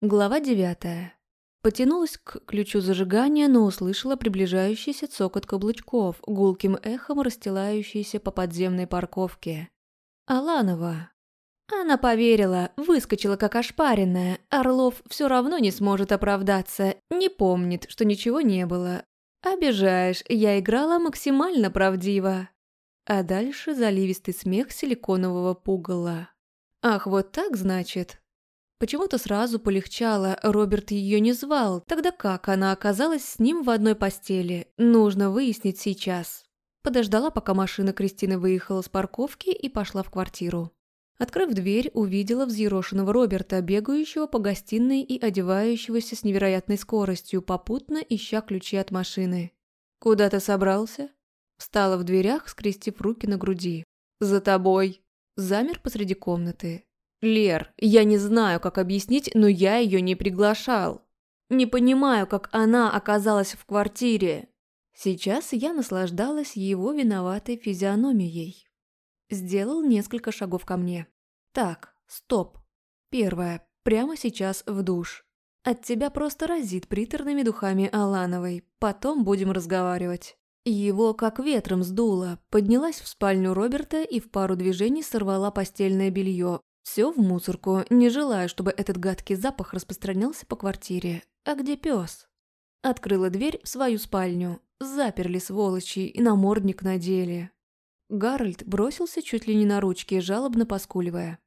Глава девятая. Потянулась к ключу зажигания, но услышала приближающийся цокот каблучков, гулким эхом расстилающийся по подземной парковке. Аланова. Она поверила, выскочила как ошпаренная. Орлов все равно не сможет оправдаться, не помнит, что ничего не было. Обижаешь, я играла максимально правдиво. А дальше заливистый смех силиконового пугала. Ах, вот так значит. Почему-то сразу полегчало, Роберт ее не звал, тогда как она оказалась с ним в одной постели, нужно выяснить сейчас. Подождала, пока машина Кристины выехала с парковки и пошла в квартиру. Открыв дверь, увидела взъерошенного Роберта, бегающего по гостиной и одевающегося с невероятной скоростью, попутно ища ключи от машины. «Куда ты собрался?» Встала в дверях, скрестив руки на груди. «За тобой!» Замер посреди комнаты, «Лер, я не знаю, как объяснить, но я ее не приглашал. Не понимаю, как она оказалась в квартире». Сейчас я наслаждалась его виноватой физиономией. Сделал несколько шагов ко мне. «Так, стоп. Первое. Прямо сейчас в душ. От тебя просто разит приторными духами Алановой. Потом будем разговаривать». Его как ветром сдуло, поднялась в спальню Роберта и в пару движений сорвала постельное белье, все в мусорку, не желая, чтобы этот гадкий запах распространялся по квартире. А где пес? Открыла дверь в свою спальню. Заперли сволочи и намордник надели. Гарольд бросился чуть ли не на ручки, жалобно поскуливая.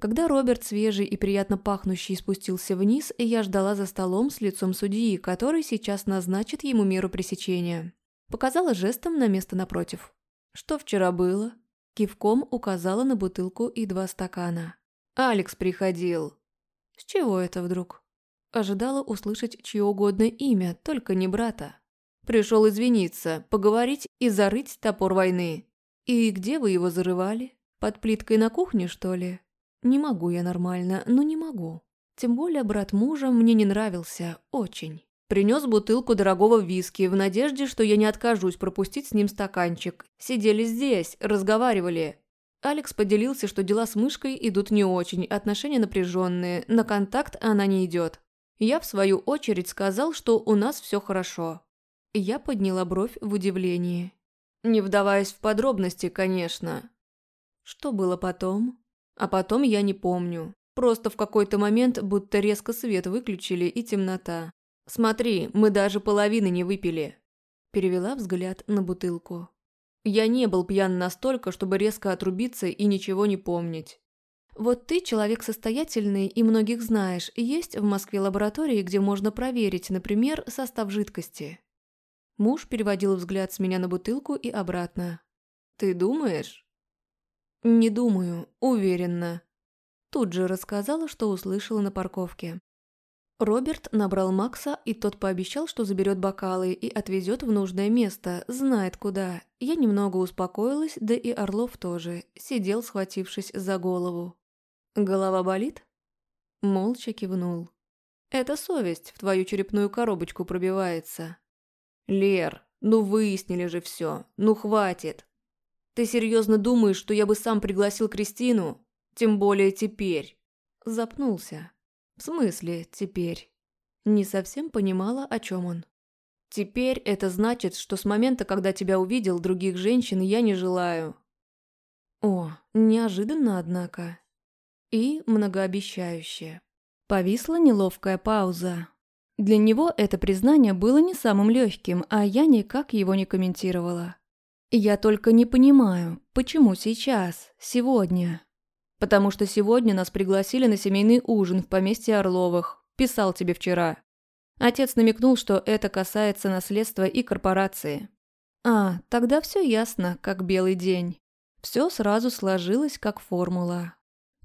Когда Роберт, свежий и приятно пахнущий, спустился вниз, я ждала за столом с лицом судьи, который сейчас назначит ему меру пресечения. Показала жестом на место напротив. «Что вчера было?» Кивком указала на бутылку и два стакана. Алекс приходил. С чего это вдруг? Ожидала услышать чье угодно имя, только не брата. Пришел извиниться, поговорить и зарыть топор войны. И где вы его зарывали? Под плиткой на кухне, что ли? Не могу я нормально, но не могу. Тем более брат мужа мне не нравился, очень. Принес бутылку дорогого виски в надежде, что я не откажусь пропустить с ним стаканчик. Сидели здесь, разговаривали. Алекс поделился, что дела с мышкой идут не очень, отношения напряженные, на контакт она не идет. Я, в свою очередь, сказал, что у нас все хорошо. Я подняла бровь в удивлении. Не вдаваясь в подробности, конечно. Что было потом? А потом я не помню. Просто в какой-то момент будто резко свет выключили и темнота. «Смотри, мы даже половины не выпили». Перевела взгляд на бутылку. Я не был пьян настолько, чтобы резко отрубиться и ничего не помнить. Вот ты человек состоятельный и многих знаешь. Есть в Москве лаборатории, где можно проверить, например, состав жидкости. Муж переводил взгляд с меня на бутылку и обратно. Ты думаешь? Не думаю, уверенно. Тут же рассказала, что услышала на парковке. Роберт набрал Макса, и тот пообещал, что заберет бокалы и отвезет в нужное место, знает куда. Я немного успокоилась, да и Орлов тоже, сидел, схватившись за голову. «Голова болит?» Молча кивнул. «Это совесть в твою черепную коробочку пробивается». «Лер, ну выяснили же все, ну хватит. Ты серьезно думаешь, что я бы сам пригласил Кристину? Тем более теперь». Запнулся. В смысле «теперь»? Не совсем понимала, о чем он. «Теперь это значит, что с момента, когда тебя увидел, других женщин я не желаю». О, неожиданно, однако. И многообещающе. Повисла неловкая пауза. Для него это признание было не самым легким, а я никак его не комментировала. Я только не понимаю, почему сейчас, сегодня. Потому что сегодня нас пригласили на семейный ужин в поместье Орловых. Писал тебе вчера. Отец намекнул, что это касается наследства и корпорации. А, тогда все ясно, как белый день. Все сразу сложилось, как формула.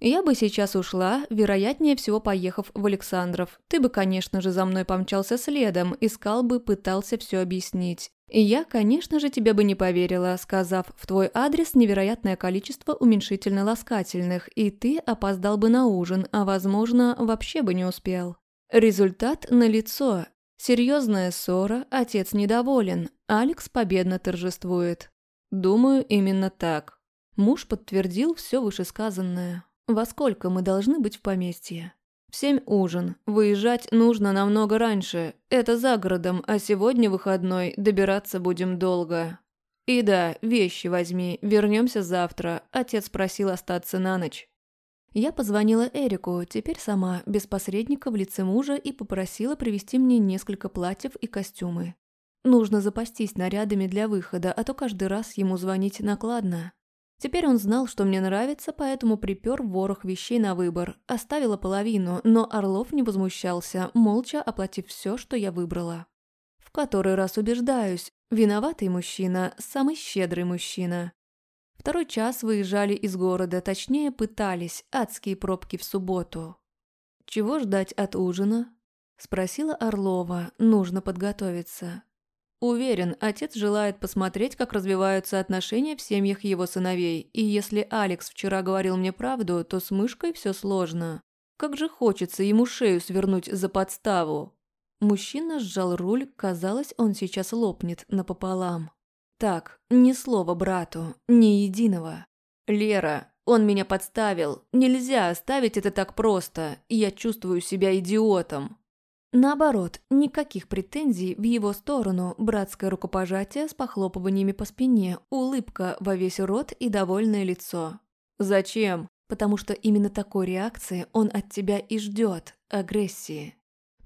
Я бы сейчас ушла, вероятнее всего поехав в Александров. Ты бы, конечно же, за мной помчался следом, искал бы, пытался все объяснить. И я, конечно же, тебе бы не поверила, сказав в твой адрес невероятное количество уменьшительно-ласкательных, и ты опоздал бы на ужин, а, возможно, вообще бы не успел. Результат налицо. Серьезная ссора, отец недоволен, Алекс победно торжествует. Думаю, именно так. Муж подтвердил все вышесказанное. Во сколько мы должны быть в поместье? В семь ужин. Выезжать нужно намного раньше. Это за городом, а сегодня выходной, добираться будем долго. И да, вещи возьми, вернемся завтра. Отец просил остаться на ночь. Я позвонила Эрику, теперь сама, без посредника в лице мужа, и попросила привезти мне несколько платьев и костюмы. Нужно запастись нарядами для выхода, а то каждый раз ему звонить накладно. Теперь он знал, что мне нравится, поэтому припер ворох вещей на выбор. Оставила половину, но Орлов не возмущался, молча оплатив все, что я выбрала. В который раз убеждаюсь, виноватый мужчина – самый щедрый мужчина. Второй час выезжали из города, точнее пытались, адские пробки в субботу. «Чего ждать от ужина?» – спросила Орлова, нужно подготовиться. Уверен, отец желает посмотреть, как развиваются отношения в семьях его сыновей, и если Алекс вчера говорил мне правду, то с мышкой все сложно. Как же хочется ему шею свернуть за подставу. Мужчина сжал руль, казалось, он сейчас лопнет напополам. Так, ни слова брату, ни единого. Лера, он меня подставил. Нельзя оставить это так просто, я чувствую себя идиотом. Наоборот, никаких претензий в его сторону, братское рукопожатие с похлопываниями по спине, улыбка во весь рот и довольное лицо. Зачем? Потому что именно такой реакции он от тебя и ждет, агрессии.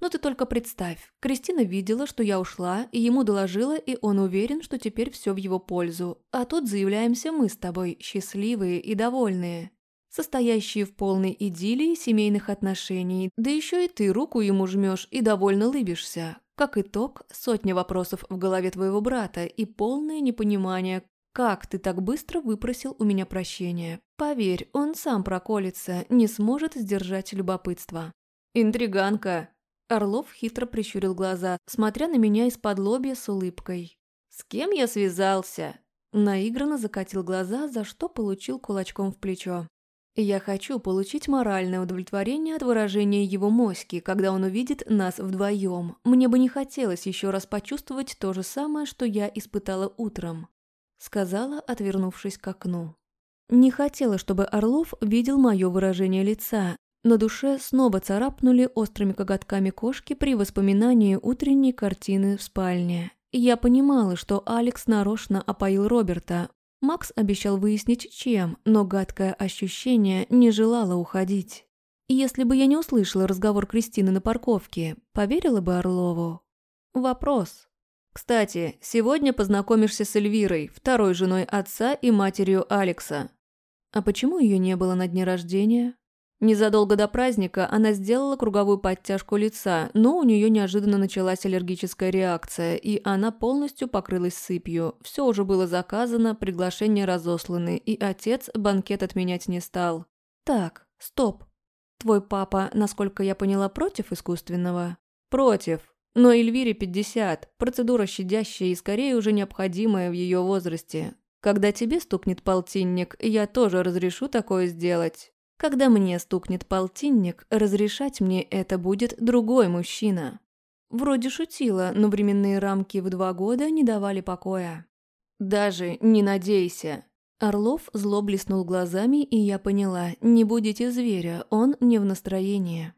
Но ты только представь, Кристина видела, что я ушла, и ему доложила, и он уверен, что теперь все в его пользу. А тут заявляемся мы с тобой, счастливые и довольные состоящие в полной идиллии семейных отношений, да еще и ты руку ему жмешь и довольно лыбишься. Как итог, сотня вопросов в голове твоего брата и полное непонимание, как ты так быстро выпросил у меня прощения. Поверь, он сам проколется, не сможет сдержать любопытство. Интриганка. Орлов хитро прищурил глаза, смотря на меня из-под лобья с улыбкой. «С кем я связался?» Наигранно закатил глаза, за что получил кулачком в плечо. Я хочу получить моральное удовлетворение от выражения его моськи, когда он увидит нас вдвоем. Мне бы не хотелось еще раз почувствовать то же самое, что я испытала утром», — сказала, отвернувшись к окну. Не хотела, чтобы Орлов видел мое выражение лица. На душе снова царапнули острыми коготками кошки при воспоминании утренней картины в спальне. Я понимала, что Алекс нарочно опоил Роберта, Макс обещал выяснить, чем, но гадкое ощущение не желало уходить. Если бы я не услышала разговор Кристины на парковке, поверила бы Орлову? Вопрос. Кстати, сегодня познакомишься с Эльвирой, второй женой отца и матерью Алекса. А почему ее не было на дне рождения? Незадолго до праздника она сделала круговую подтяжку лица, но у нее неожиданно началась аллергическая реакция, и она полностью покрылась сыпью. Все уже было заказано, приглашения разосланы, и отец банкет отменять не стал. «Так, стоп. Твой папа, насколько я поняла, против искусственного?» «Против. Но Эльвире 50, процедура щадящая и скорее уже необходимая в ее возрасте. Когда тебе стукнет полтинник, я тоже разрешу такое сделать». Когда мне стукнет полтинник, разрешать мне это будет другой мужчина. Вроде шутила, но временные рамки в два года не давали покоя. «Даже не надейся!» Орлов зло блеснул глазами, и я поняла, не будете зверя, он не в настроении.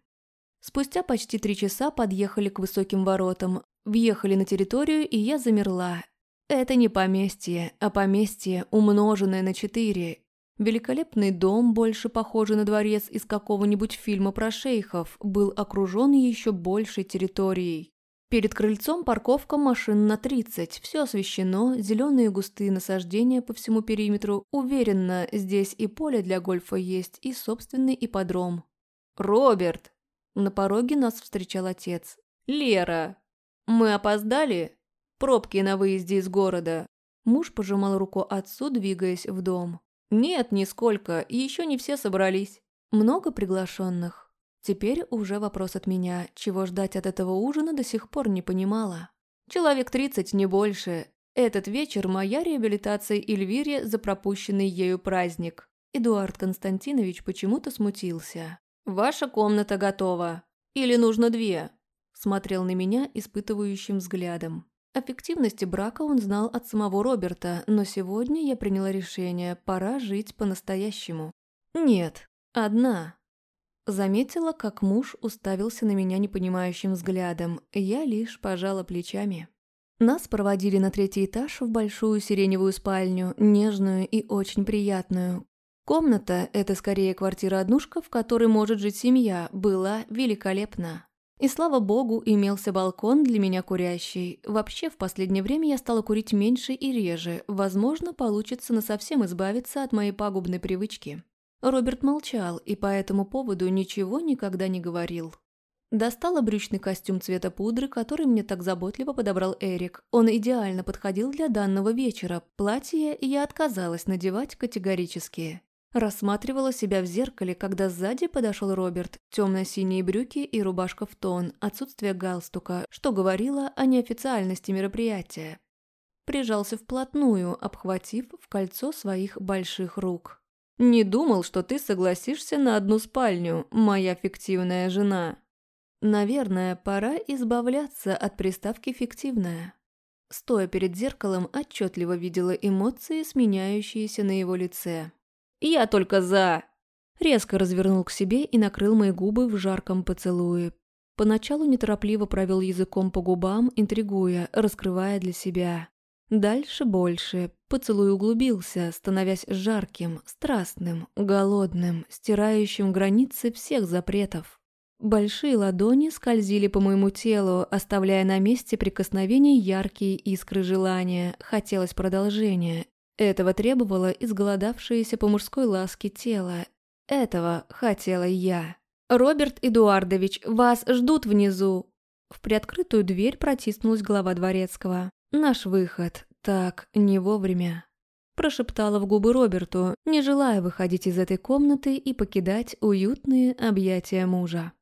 Спустя почти три часа подъехали к высоким воротам, въехали на территорию, и я замерла. Это не поместье, а поместье, умноженное на четыре, Великолепный дом, больше похожий на дворец из какого-нибудь фильма про шейхов, был окружен еще большей территорией. Перед крыльцом парковка машин на 30, все освещено, зеленые густые насаждения по всему периметру. Уверенно, здесь и поле для гольфа есть, и собственный ипподром. «Роберт!» На пороге нас встречал отец. «Лера! Мы опоздали? Пробки на выезде из города!» Муж пожимал руку отцу, двигаясь в дом. «Нет, нисколько, и еще не все собрались. Много приглашенных?» Теперь уже вопрос от меня, чего ждать от этого ужина до сих пор не понимала. Человек тридцать, не больше. Этот вечер моя реабилитация Эльвире за пропущенный ею праздник. Эдуард Константинович почему-то смутился. «Ваша комната готова. Или нужно две?» Смотрел на меня испытывающим взглядом. О фиктивности брака он знал от самого Роберта, но сегодня я приняла решение, пора жить по-настоящему. Нет, одна. Заметила, как муж уставился на меня непонимающим взглядом. Я лишь пожала плечами. Нас проводили на третий этаж в большую сиреневую спальню, нежную и очень приятную. Комната, это скорее квартира-однушка, в которой может жить семья, была великолепна. И слава богу, имелся балкон для меня курящий. Вообще, в последнее время я стала курить меньше и реже. Возможно, получится насовсем избавиться от моей пагубной привычки. Роберт молчал и по этому поводу ничего никогда не говорил. Достала брючный костюм цвета пудры, который мне так заботливо подобрал Эрик. Он идеально подходил для данного вечера. Платье я отказалась надевать категорически. Рассматривала себя в зеркале, когда сзади подошел Роберт. Темно-синие брюки и рубашка в тон, отсутствие галстука, что говорило о неофициальности мероприятия. Прижался вплотную, обхватив в кольцо своих больших рук. «Не думал, что ты согласишься на одну спальню, моя фиктивная жена». Наверное, пора избавляться от приставки «фиктивная». Стоя перед зеркалом, отчетливо видела эмоции, сменяющиеся на его лице. «Я только за!» Резко развернул к себе и накрыл мои губы в жарком поцелуе. Поначалу неторопливо провел языком по губам, интригуя, раскрывая для себя. Дальше больше. Поцелуй углубился, становясь жарким, страстным, голодным, стирающим границы всех запретов. Большие ладони скользили по моему телу, оставляя на месте прикосновений яркие искры желания. Хотелось продолжения. Этого требовало изголодавшееся по мужской ласке тело. Этого хотела я. «Роберт Эдуардович, вас ждут внизу!» В приоткрытую дверь протиснулась глава дворецкого. «Наш выход. Так, не вовремя». Прошептала в губы Роберту, не желая выходить из этой комнаты и покидать уютные объятия мужа.